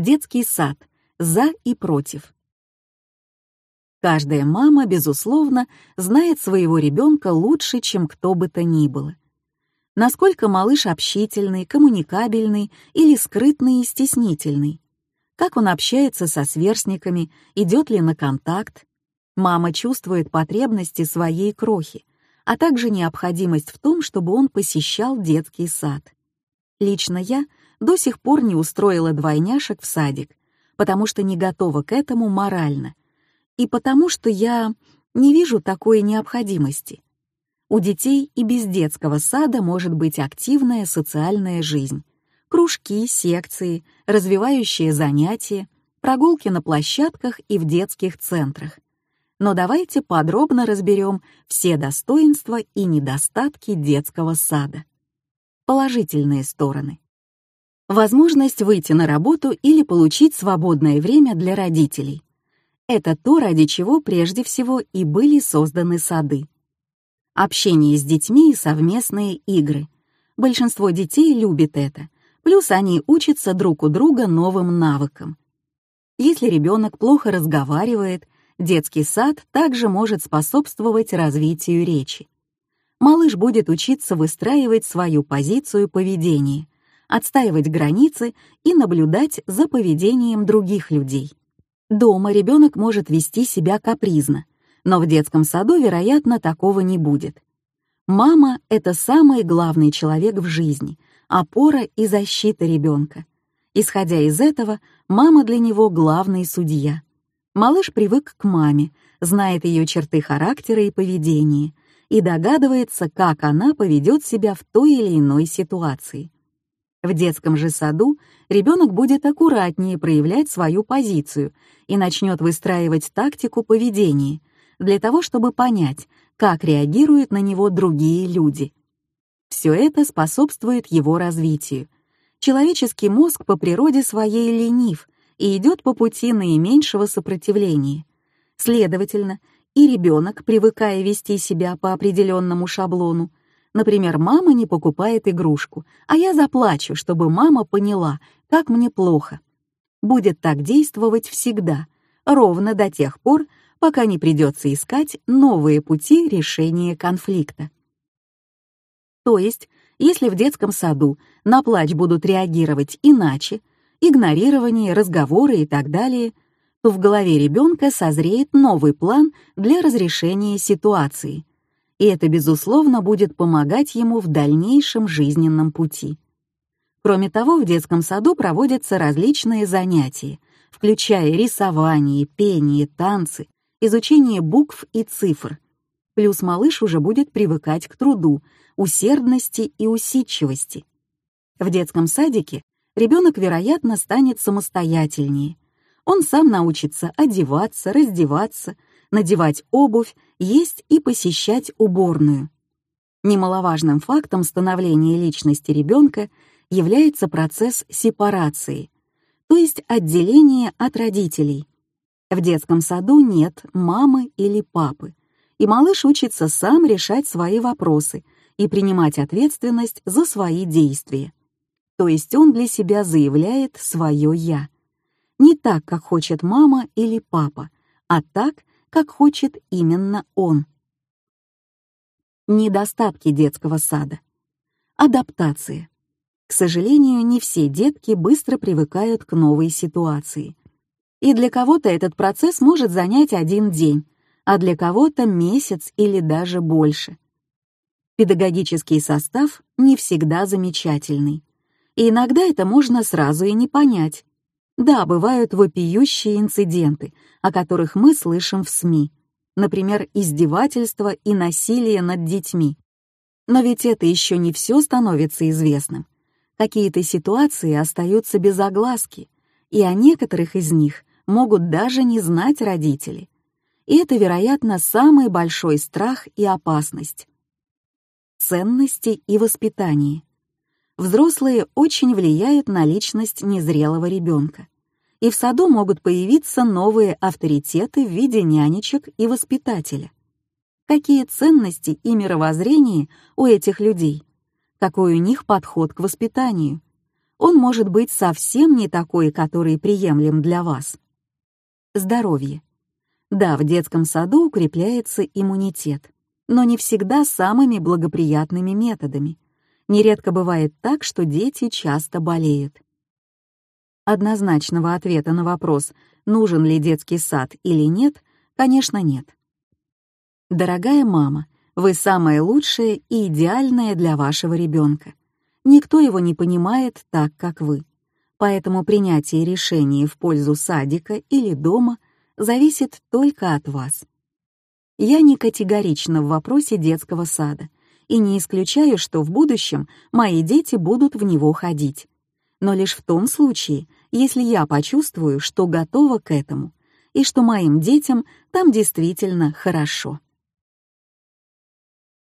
Детский сад. За и против. Каждая мама, безусловно, знает своего ребенка лучше, чем кто бы то ни было. Насколько малыш общительный, коммуникабельный или скрытный и стеснительный. Как он общается со сверстниками, идет ли на контакт. Мама чувствует потребности своей крохи, а также необходимость в том, чтобы он посещал детский сад. Лично я до сих пор не устроила двойняшек в садик, потому что не готова к этому морально, и потому что я не вижу такой необходимости. У детей и без детского сада может быть активная социальная жизнь. Кружки, секции, развивающие занятия, прогулки на площадках и в детских центрах. Но давайте подробно разберем все достоинства и недостатки детского сада. Положительные стороны возможность выйти на работу или получить свободное время для родителей. Это то, ради чего прежде всего и были созданы сады. Общение с детьми и совместные игры. Большинство детей любит это, плюс они учатся друг у друга новым навыкам. Если ребенок плохо разговаривает, детский сад также может способствовать развитию речи. Малыш будет учиться выстраивать свою позицию поведения, отстаивать границы и наблюдать за поведением других людей. Дома ребенок может вести себя капризно, но в детском саду, вероятно, такого не будет. Мама — это самый главный человек в жизни, опора и защита ребенка. Исходя из этого, мама для него главный судья. Малыш привык к маме, знает ее черты характера и поведения и догадывается, как она поведет себя в той или иной ситуации. В детском же саду ребенок будет аккуратнее проявлять свою позицию и начнет выстраивать тактику поведения для того, чтобы понять, как реагируют на него другие люди. Все это способствует его развитию. Человеческий мозг по природе своей ленив и идет по пути наименьшего сопротивления. Следовательно, и ребенок, привыкая вести себя по определенному шаблону, Например, мама не покупает игрушку, а я заплачу, чтобы мама поняла, как мне плохо. Будет так действовать всегда, ровно до тех пор, пока не придется искать новые пути решения конфликта. То есть, если в детском саду на плач будут реагировать иначе, игнорирование, разговоры и так далее, то в голове ребенка созреет новый план для разрешения ситуации, и это, безусловно, будет помогать ему в дальнейшем жизненном пути. Кроме того, в детском саду проводятся различные занятия, включая рисование, пение, танцы, изучение букв и цифр. Плюс малыш уже будет привыкать к труду, усердности и усидчивости. В детском садике ребенок, вероятно, станет самостоятельнее. Он сам научится одеваться, раздеваться, надевать обувь, есть и посещать уборную. Немаловажным фактом становления личности ребенка является процесс сепарации, то есть отделения от родителей. В детском саду нет мамы или папы, и малыш учится сам решать свои вопросы и принимать ответственность за свои действия. То есть он для себя заявляет свое «я». Не так, как хочет мама или папа, а так, как хочет именно он. Недостатки детского сада. Адаптация. К сожалению, не все детки быстро привыкают к новой ситуации. И для кого-то этот процесс может занять один день, а для кого-то месяц или даже больше. Педагогический состав не всегда замечательный. И иногда это можно сразу и не понять, да, бывают вопиющие инциденты, о которых мы слышим в СМИ. Например, издевательства и насилие над детьми. Но ведь это еще не все становится известным. Какие-то ситуации остаются без огласки, и о некоторых из них могут даже не знать родители. И это, вероятно, самый большой страх и опасность. Ценности и воспитание. Взрослые очень влияют на личность незрелого ребенка и в саду могут появиться новые авторитеты в виде нянечек и воспитателя. Какие ценности и мировоззрение у этих людей? Какой у них подход к воспитанию? он может быть совсем не такой, который приемлем для вас. Здоровье. Да, в детском саду укрепляется иммунитет, но не всегда самыми благоприятными методами. Нередко бывает так, что дети часто болеют. Однозначного ответа на вопрос, нужен ли детский сад или нет, конечно, нет. Дорогая мама, вы самая лучшая и идеальная для вашего ребенка. Никто его не понимает так, как вы. Поэтому принятие решения в пользу садика или дома зависит только от вас. Я не категорична в вопросе детского сада и не исключаю, что в будущем мои дети будут в него ходить. Но лишь в том случае, если я почувствую, что готова к этому, и что моим детям там действительно хорошо.